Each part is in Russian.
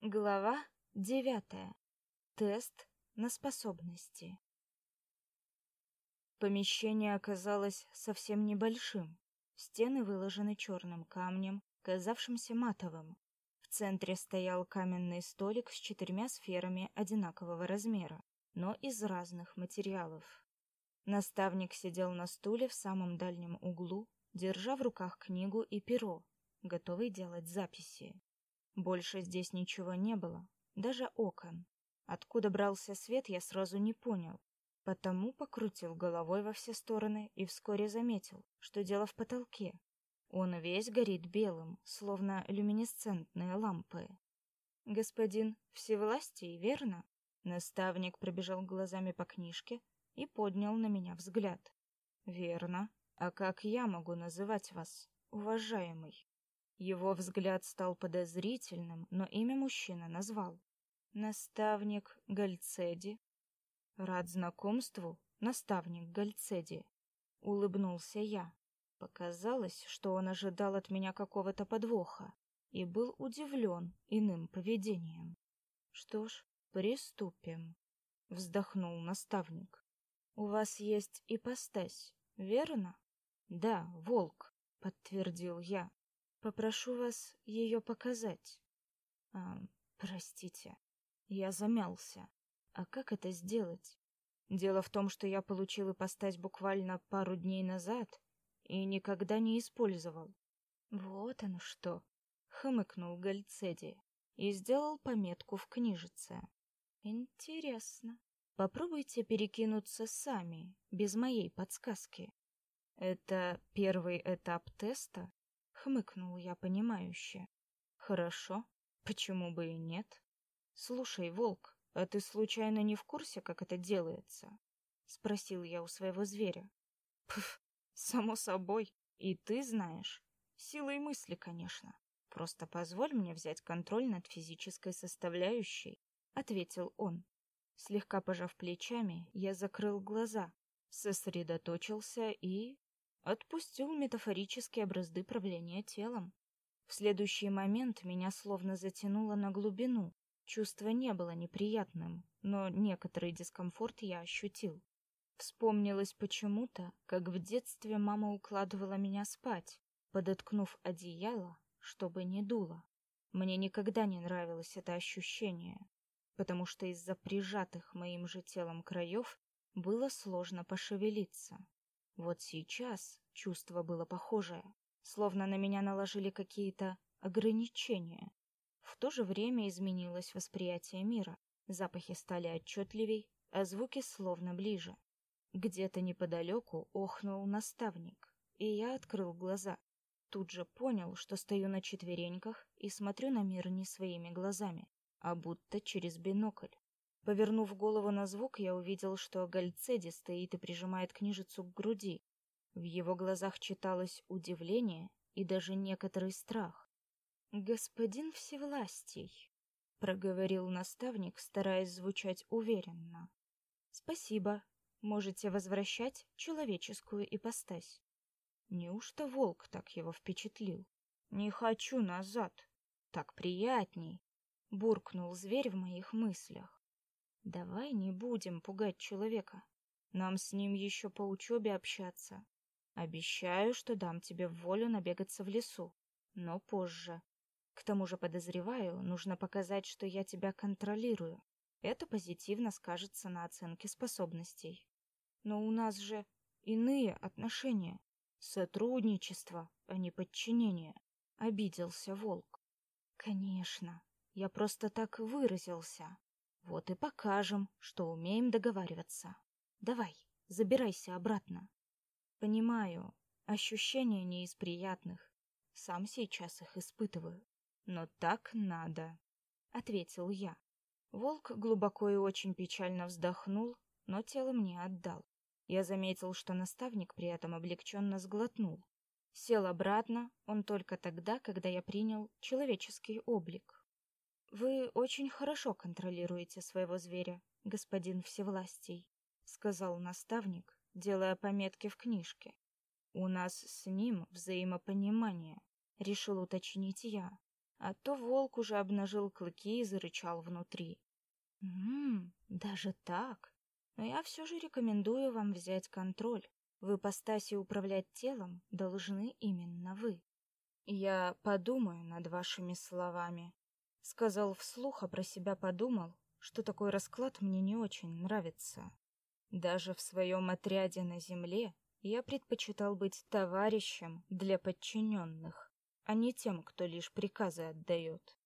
Глава девятая. Тест на способности. Помещение оказалось совсем небольшим. Стены выложены черным камнем, казавшимся матовым. В центре стоял каменный столик с четырьмя сферами одинакового размера, но из разных материалов. Наставник сидел на стуле в самом дальнем углу, держа в руках книгу и перо, готовый делать записи. Больше здесь ничего не было, даже окон. Откуда брался свет, я сразу не понял, потому покрутил головой во все стороны и вскоре заметил, что дело в потолке. Он весь горит белым, словно люминесцентные лампы. Господин Всевластий, верно? Наставник пробежал глазами по книжке и поднял на меня взгляд. Верно. А как я могу называть вас, уважаемый? Его взгляд стал подозрительным, но имя мужчина назвал. Наставник Гальцеди. Рад знакомству, наставник Гальцеди. Улыбнулся я. Показалось, что он ожидал от меня какого-то подвоха и был удивлен иным поведением. Что ж, приступим, вздохнул наставник. У вас есть ипостась, верно? Да, волк, подтвердил я. Попрошу вас ее показать. А, простите. Я замялся. А как это сделать? Дело в том, что я получил ипостась буквально пару дней назад и никогда не использовал. Вот оно что, хмыкнул Гальцеди и сделал пометку в книжице. Интересно. Попробуйте перекинуться сами, без моей подсказки. Это первый этап теста? Хмыкнул я понимающе. Хорошо, почему бы и нет? Слушай, волк, а ты случайно не в курсе, как это делается? Спросил я у своего зверя. Пф, само собой, и ты знаешь. Силой мысли, конечно. Просто позволь мне взять контроль над физической составляющей, ответил он. Слегка пожав плечами, я закрыл глаза, сосредоточился и отпустил метафорические образды правления телом. В следующий момент меня словно затянуло на глубину. Чувство не было неприятным, но некоторый дискомфорт я ощутил. Вспомнилось почему-то, как в детстве мама укладывала меня спать, подоткнув одеяло, чтобы не дуло. Мне никогда не нравилось это ощущение, потому что из-за прижатых моим же телом краев было сложно пошевелиться. Вот сейчас чувство было похожее, словно на меня наложили какие-то ограничения. В то же время изменилось восприятие мира. Запахи стали отчетливей, а звуки словно ближе. Где-то неподалеку охнул наставник, и я открыл глаза. Тут же понял, что стою на четвереньках и смотрю на мир не своими глазами, а будто через бинокль. Повернув голову на звук, я увидел, что Гальцеди стоит и прижимает книжицу к груди. В его глазах читалось удивление и даже некоторый страх. «Господин Всевластий», — проговорил наставник, стараясь звучать уверенно. «Спасибо. Можете возвращать человеческую ипостась». Неужто волк так его впечатлил? «Не хочу назад. Так приятней», — буркнул зверь в моих мыслях. Давай не будем пугать человека. Нам с ним еще по учебе общаться. Обещаю, что дам тебе волю набегаться в лесу, но позже. К тому же подозреваю, нужно показать, что я тебя контролирую. Это позитивно скажется на оценке способностей. Но у нас же иные отношения. Сотрудничество, а не подчинение. Обиделся волк. Конечно, я просто так выразился. Вот и покажем, что умеем договариваться. Давай, забирайся обратно. Понимаю, ощущения не из приятных. Сам сейчас их испытываю. Но так надо, ответил я. Волк глубоко и очень печально вздохнул, но тело мне отдал. Я заметил, что наставник при этом облегченно сглотнул. Сел обратно он только тогда, когда я принял человеческий облик. Вы очень хорошо контролируете своего зверя, господин Всевластий, сказал наставник, делая пометки в книжке. У нас с ним взаимопонимание, решил уточнить я. а то волк уже обнажил клыки и зарычал внутри. Ммм, даже так. Но я все же рекомендую вам взять контроль. В ипостаси управлять телом должны именно вы. Я подумаю над вашими словами. Сказал вслух, а про себя подумал, что такой расклад мне не очень нравится. Даже в своем отряде на земле я предпочитал быть товарищем для подчиненных, а не тем, кто лишь приказы отдает.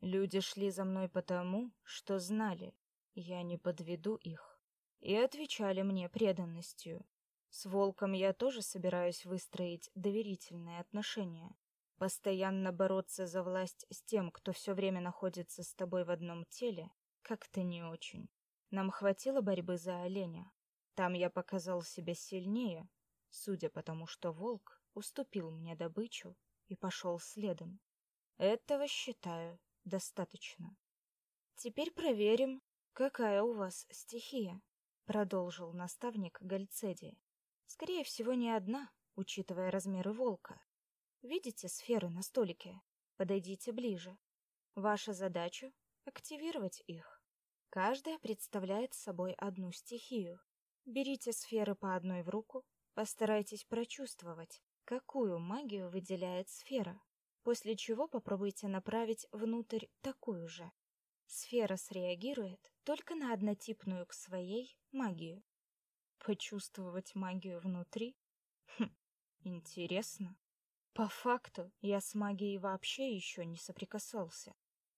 Люди шли за мной потому, что знали, я не подведу их, и отвечали мне преданностью. С волком я тоже собираюсь выстроить доверительные отношения. Постоянно бороться за власть с тем, кто все время находится с тобой в одном теле, как-то не очень. Нам хватило борьбы за оленя. Там я показал себя сильнее, судя по тому, что волк уступил мне добычу и пошел следом. Этого, считаю, достаточно. Теперь проверим, какая у вас стихия, продолжил наставник Гальцеди. Скорее всего, не одна, учитывая размеры волка. Видите сферы на столике? Подойдите ближе. Ваша задача активировать их. Каждая представляет собой одну стихию. Берите сферы по одной в руку, постарайтесь прочувствовать, какую магию выделяет сфера, после чего попробуйте направить внутрь такую же. Сфера среагирует только на однотипную к своей магию. Почувствовать магию внутри? Хм, интересно. По факту, я с магией вообще еще не соприкасался.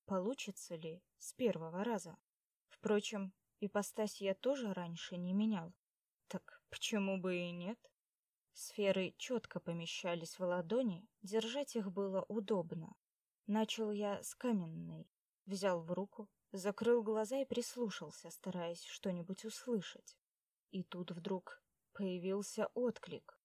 Получится ли с первого раза? Впрочем, ипостась я тоже раньше не менял. Так почему бы и нет? Сферы четко помещались в ладони, держать их было удобно. Начал я с каменной. Взял в руку, закрыл глаза и прислушался, стараясь что-нибудь услышать. И тут вдруг появился отклик.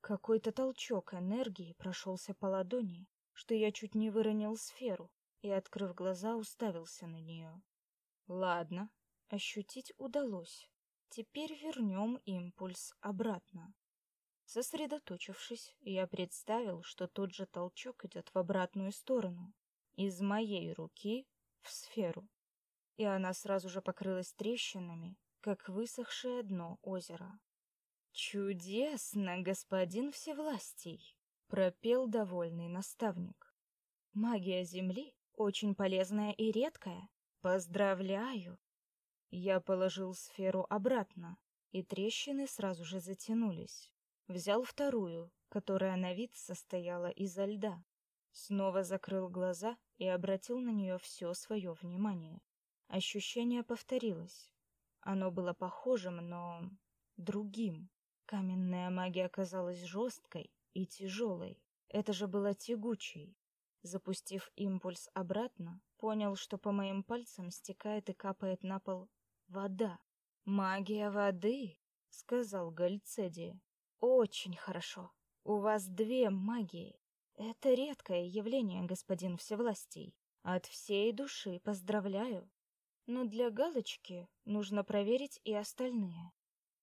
Какой-то толчок энергии прошелся по ладони, что я чуть не выронил сферу и, открыв глаза, уставился на нее. Ладно, ощутить удалось. Теперь вернем импульс обратно. Сосредоточившись, я представил, что тот же толчок идет в обратную сторону, из моей руки в сферу. И она сразу же покрылась трещинами, как высохшее дно озера. «Чудесно, господин Всевластий!» — пропел довольный наставник. «Магия Земли очень полезная и редкая. Поздравляю!» Я положил сферу обратно, и трещины сразу же затянулись. Взял вторую, которая на вид состояла изо льда. Снова закрыл глаза и обратил на нее все свое внимание. Ощущение повторилось. Оно было похожим, но другим. Каменная магия оказалась жесткой и тяжелой. Это же было тягучей. Запустив импульс обратно, понял, что по моим пальцам стекает и капает на пол вода. «Магия воды», — сказал Гальцеди. «Очень хорошо. У вас две магии. Это редкое явление, господин Всевластий. От всей души поздравляю. Но для галочки нужно проверить и остальные».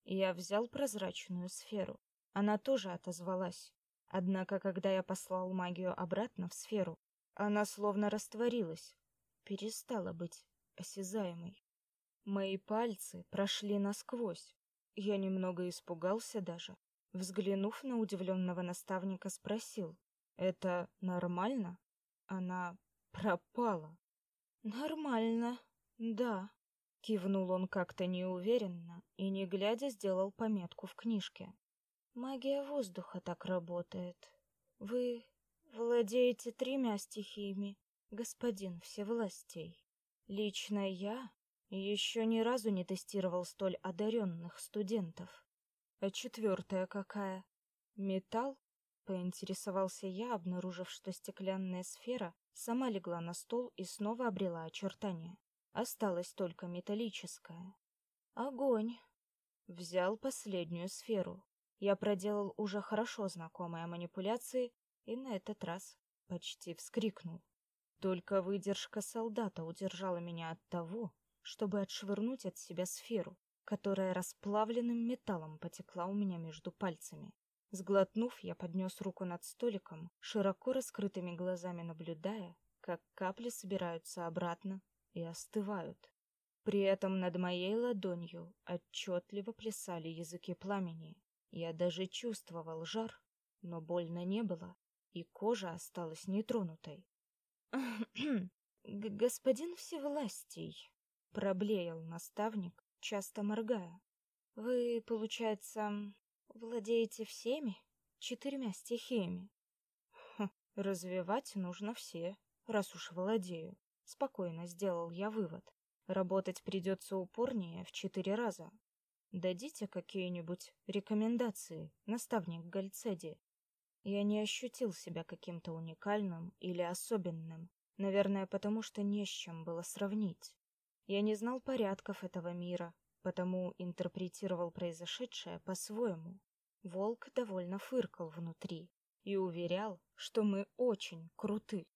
Я взял прозрачную сферу. Она тоже отозвалась. Однако, когда я послал магию обратно в сферу, она словно растворилась, перестала быть осязаемой. Мои пальцы прошли насквозь. Я немного испугался даже. Взглянув на удивленного наставника, спросил, «Это нормально?» Она пропала. «Нормально, да», — кивнул он как-то неуверенно и, не глядя, сделал пометку в книжке. «Магия воздуха так работает. Вы владеете тремя стихиями, господин Всевластей. Лично я еще ни разу не тестировал столь одаренных студентов. А четвертая какая? Металл? Поинтересовался я, обнаружив, что стеклянная сфера сама легла на стол и снова обрела очертания. Осталась только металлическая. Огонь. Взял последнюю сферу. Я проделал уже хорошо знакомые манипуляции и на этот раз почти вскрикнул. Только выдержка солдата удержала меня от того, чтобы отшвырнуть от себя сферу, которая расплавленным металлом потекла у меня между пальцами. Сглотнув, я поднес руку над столиком, широко раскрытыми глазами наблюдая, как капли собираются обратно и остывают. При этом над моей ладонью отчетливо плясали языки пламени. Я даже чувствовал жар, но больно не было, и кожа осталась нетронутой. «Господин Всевластий», — проблеял наставник, часто моргая, — «вы, получается, владеете всеми четырьмя стихиями?» «Развивать нужно все, раз уж владею», — спокойно сделал я вывод. «Работать придется упорнее в четыре раза. Дадите какие-нибудь рекомендации, наставник Гальцеди?» Я не ощутил себя каким-то уникальным или особенным, наверное, потому что не с чем было сравнить. Я не знал порядков этого мира, потому интерпретировал произошедшее по-своему. Волк довольно фыркал внутри и уверял, что мы очень круты.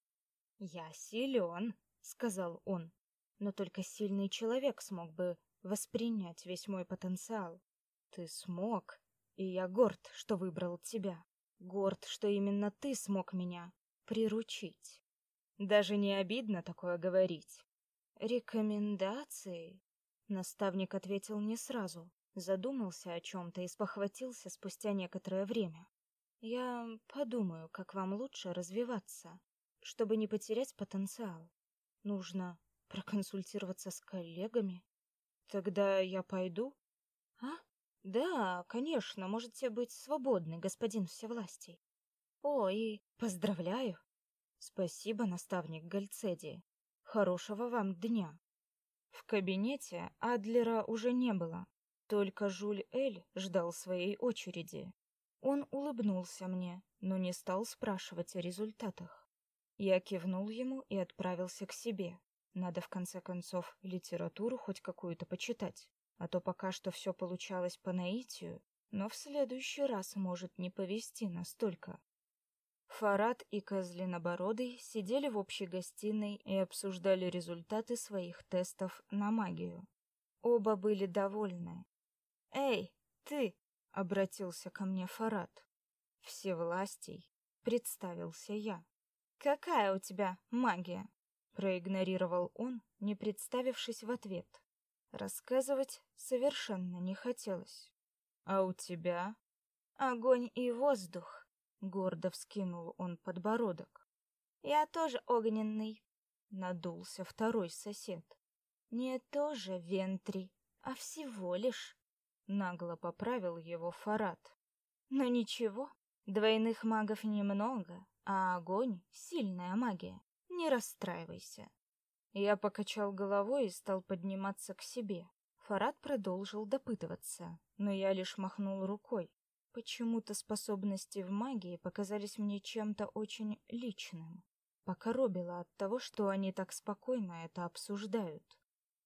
«Я силен», — сказал он, — «но только сильный человек смог бы воспринять весь мой потенциал. Ты смог, и я горд, что выбрал тебя. Горд, что именно ты смог меня приручить. Даже не обидно такое говорить. Рекомендации? Наставник ответил не сразу, задумался о чем-то и спохватился спустя некоторое время. Я подумаю, как вам лучше развиваться, чтобы не потерять потенциал. Нужно проконсультироваться с коллегами. Тогда я пойду? А? Да, конечно, можете быть свободны, господин Всевластий. О, и поздравляю. Спасибо, наставник Гальцеди. Хорошего вам дня. В кабинете Адлера уже не было. Только Жуль Эль ждал своей очереди. Он улыбнулся мне, но не стал спрашивать о результатах. Я кивнул ему и отправился к себе. Надо в конце концов литературу хоть какую-то почитать а то пока что все получалось по наитию, но в следующий раз может не повезти настолько. Фарад и Козлинобородый сидели в общей гостиной и обсуждали результаты своих тестов на магию. Оба были довольны. «Эй, ты!» — обратился ко мне Фарад. «Всевластий», — представился я. «Какая у тебя магия?» — проигнорировал он, не представившись в ответ. Рассказывать совершенно не хотелось. А у тебя? Огонь и воздух, гордо вскинул он подбородок. Я тоже огненный, надулся второй сосед. Не тоже вентри, а всего лишь, нагло поправил его Фарад. Но ничего, двойных магов немного, а огонь сильная магия. Не расстраивайся. Я покачал головой и стал подниматься к себе. Фарад продолжил допытываться, но я лишь махнул рукой. Почему-то способности в магии показались мне чем-то очень личным. Покоробило от того, что они так спокойно это обсуждают.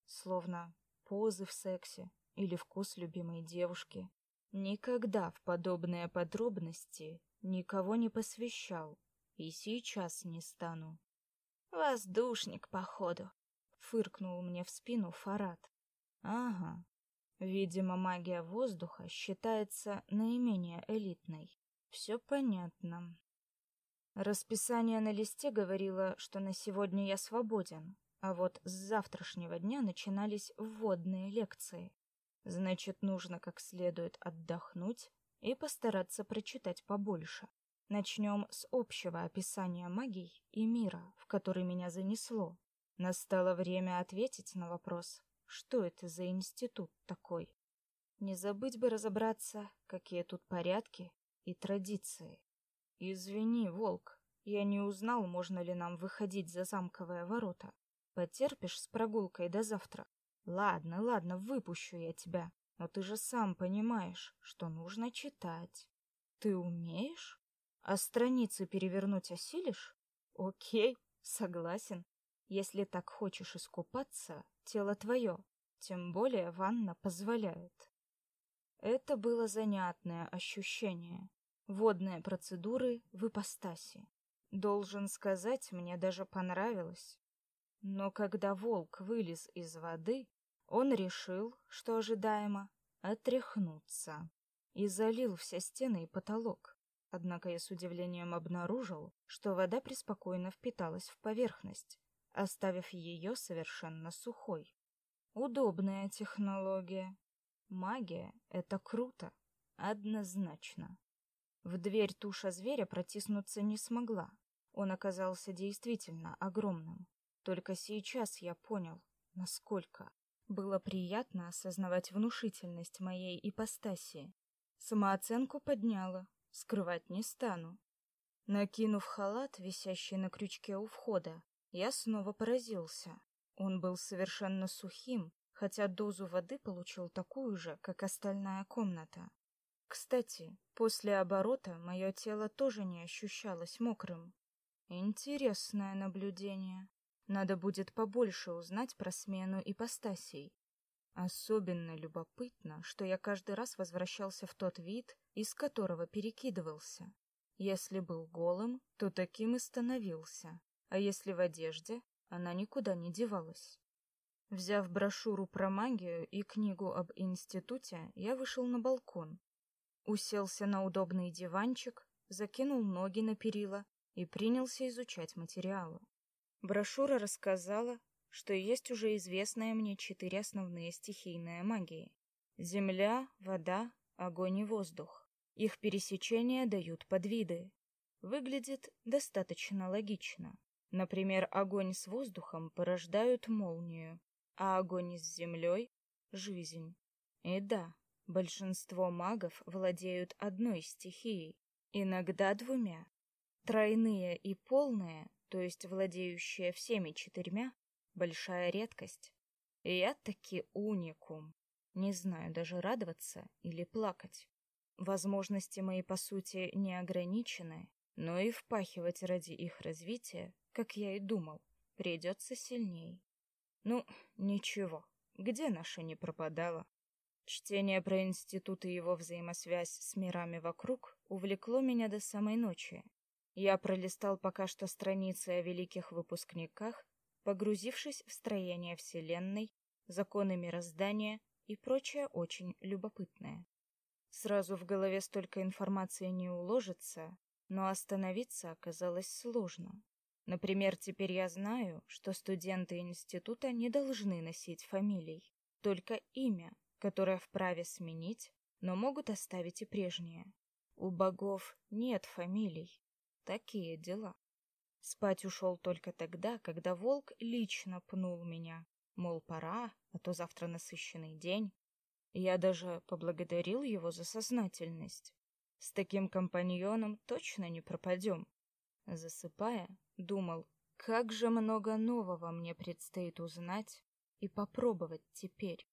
Словно позы в сексе или вкус любимой девушки. Никогда в подобные подробности никого не посвящал и сейчас не стану. Воздушник, походу, фыркнул мне в спину Фарад. Ага. Видимо, магия воздуха считается наименее элитной. Все понятно. Расписание на листе говорило, что на сегодня я свободен, а вот с завтрашнего дня начинались вводные лекции. Значит, нужно как следует отдохнуть и постараться прочитать побольше. Начнем с общего описания магий и мира, в который меня занесло. Настало время ответить на вопрос, что это за институт такой. Не забыть бы разобраться, какие тут порядки и традиции. Извини, волк, я не узнал, можно ли нам выходить за замковые ворота. Потерпишь с прогулкой до завтра? Ладно, ладно, выпущу я тебя. Но ты же сам понимаешь, что нужно читать. Ты умеешь? А страницы перевернуть осилишь? Окей, согласен. Если так хочешь искупаться, тело твое. Тем более ванна позволяет. Это было занятное ощущение. Водные процедуры в ипостаси. Должен сказать, мне даже понравилось. Но когда волк вылез из воды, он решил, что ожидаемо, отряхнуться. И залил все стены и потолок. Однако я с удивлением обнаружил, что вода преспокойно впиталась в поверхность, оставив ее совершенно сухой. Удобная технология. Магия — это круто. Однозначно. В дверь туша зверя протиснуться не смогла. Он оказался действительно огромным. Только сейчас я понял, насколько. Было приятно осознавать внушительность моей ипостаси. Самооценку подняла, скрывать не стану. Накинув халат, висящий на крючке у входа, я снова поразился. Он был совершенно сухим, хотя дозу воды получил такую же, как остальная комната. Кстати, после оборота мое тело тоже не ощущалось мокрым. Интересное наблюдение. Надо будет побольше узнать про смену ипостасей. Особенно любопытно, что я каждый раз возвращался в тот вид, из которого перекидывался. Если был голым, то таким и становился, а если в одежде, она никуда не девалась. Взяв брошюру про магию и книгу об институте, я вышел на балкон. Уселся на удобный диванчик, закинул ноги на перила и принялся изучать материалы. Брошюра рассказала, что есть уже известные мне четыре основные стихийные магии. Земля, вода, огонь и воздух. Их пересечения дают подвиды. Выглядит достаточно логично. Например, огонь с воздухом порождают молнию, а огонь с землей — жизнь. И да, большинство магов владеют одной стихией, иногда двумя. Тройные и полные то есть владеющая всеми четырьмя, большая редкость. Я таки уникум. Не знаю даже радоваться или плакать. Возможности мои, по сути, не ограничены, но и впахивать ради их развития, как я и думал, придется сильней. Ну, ничего, где наша не пропадала? Чтение про институт и его взаимосвязь с мирами вокруг увлекло меня до самой ночи, я пролистал пока что страницы о великих выпускниках, погрузившись в строение Вселенной, законы мироздания и прочее очень любопытное. Сразу в голове столько информации не уложится, но остановиться оказалось сложно. Например, теперь я знаю, что студенты института не должны носить фамилий, только имя, которое вправе сменить, но могут оставить и прежнее. У богов нет фамилий, Такие дела. Спать ушел только тогда, когда волк лично пнул меня. Мол, пора, а то завтра насыщенный день. Я даже поблагодарил его за сознательность. С таким компаньоном точно не пропадем. Засыпая, думал, как же много нового мне предстоит узнать и попробовать теперь.